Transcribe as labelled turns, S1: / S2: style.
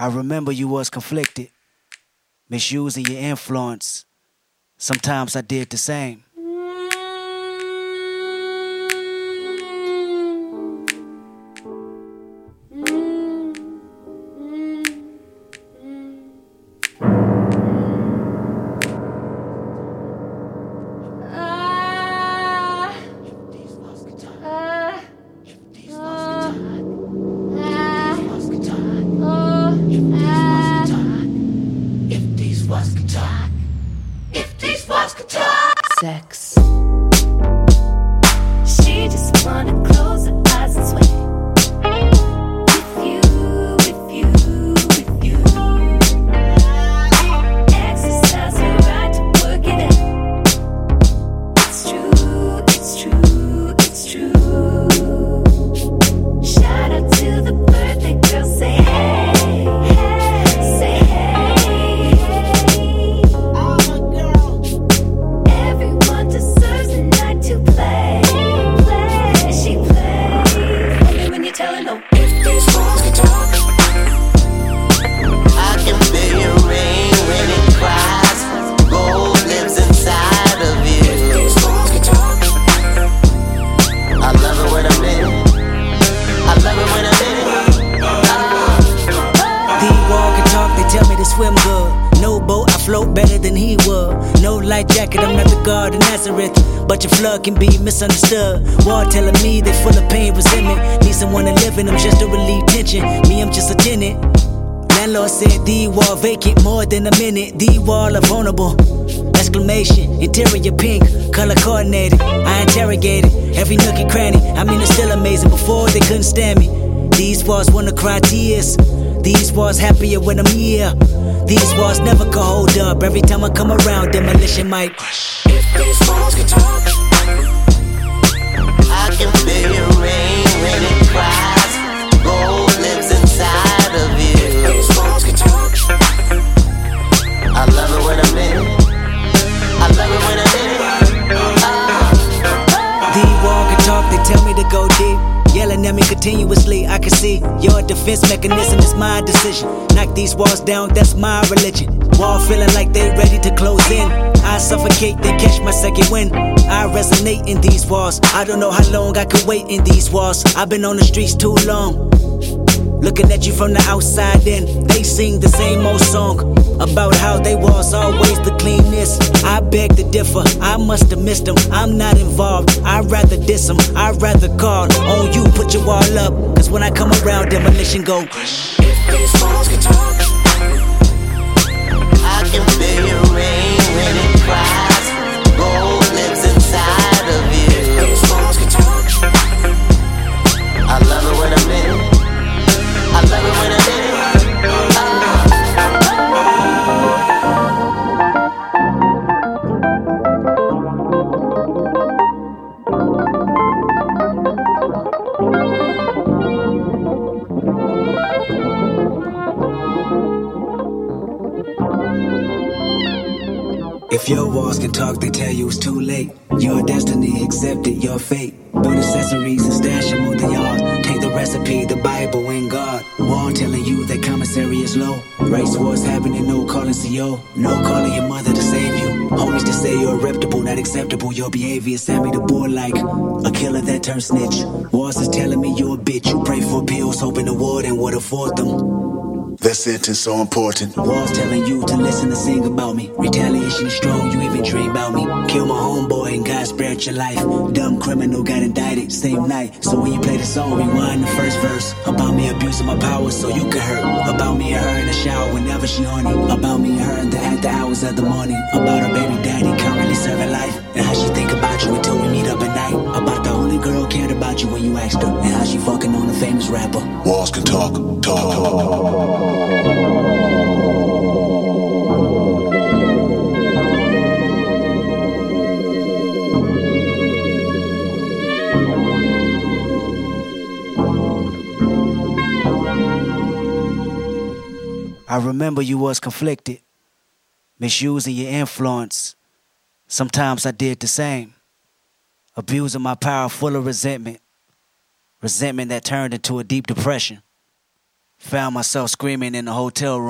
S1: I remember you was conflicted, misusing your influence. Sometimes I did the same.
S2: Sex. She just wanna close
S1: than he would. No light jacket, I'm not the guard of Nazareth. But your flood can be misunderstood. Wall telling me they full of pain, resentment. Need someone to live in them just to relieve tension. Me, I'm just a tenant. Landlord said the wall vacant more than a minute. The wall are vulnerable. Exclamation, interior pink, color coordinated. I interrogated every nook and cranny. I mean, it's still amazing. Before they couldn't stand me. These walls wanna cry tears. These walls happier when I'm here. These walls never can hold up. Every time I come around, demolition might.
S2: If these walls could talk.
S3: I can feel your rain when it cries. Gold lives inside of you.
S2: If These walls could talk.
S3: I love it when I'm in. I love it when I'm in.
S1: The wall can talk, they tell me to go deep. Yelling at me continuously, Your defense mechanism is my decision. Knock these walls down, that's my religion. Wall feeling like they ready to close in. I suffocate, then catch my second wind. I resonate in these walls. I don't know how long I could wait in these walls. I've been on the streets too long. Looking at you from the outside in, they sing the same old song about how they was always the cleanest. Beg to differ, I must have missed them. I'm not involved, I'd rather diss them. I'd rather call on you, put your wall up. Cause when I come around, demolition go.
S2: If these walls could talk.
S3: I can feel your rain when it cries.
S1: If your walls can talk, they tell you it's too late. Your destiny accepted, your fate. Build accessories and stash them on the yard. Take the recipe, the Bible, and God. Wall telling you that commissary is low. Race wars happening, no calling CO. No calling your mother to save you. Homies to say you're reputable, not acceptable. Your behavior sent me to board like a killer that turned snitch. Walls is telling me you're a bitch. You pray for pills, hoping the warden would afford them.
S4: That sentence so important.
S1: Walls telling you to listen to sing about me. Retaliation is strong, you even dream about me. Kill my homeboy and God spared your life. Dumb criminal got indicted same night. So when you play the song, rewind the first verse. About me abusing my power so you can hurt. About me and her in the shower whenever she horny. About me and her in the after hours of the morning. About her baby daddy currently serving life. And how she think about you until we meet up at night. About the only girl cared about you when you asked her. And famous rapper.
S4: Walls can talk, talk.
S1: I remember you was conflicted, misusing your influence. Sometimes I did the same, abusing my power full of resentment, resentment that turned into a deep depression. Found myself screaming in the hotel room.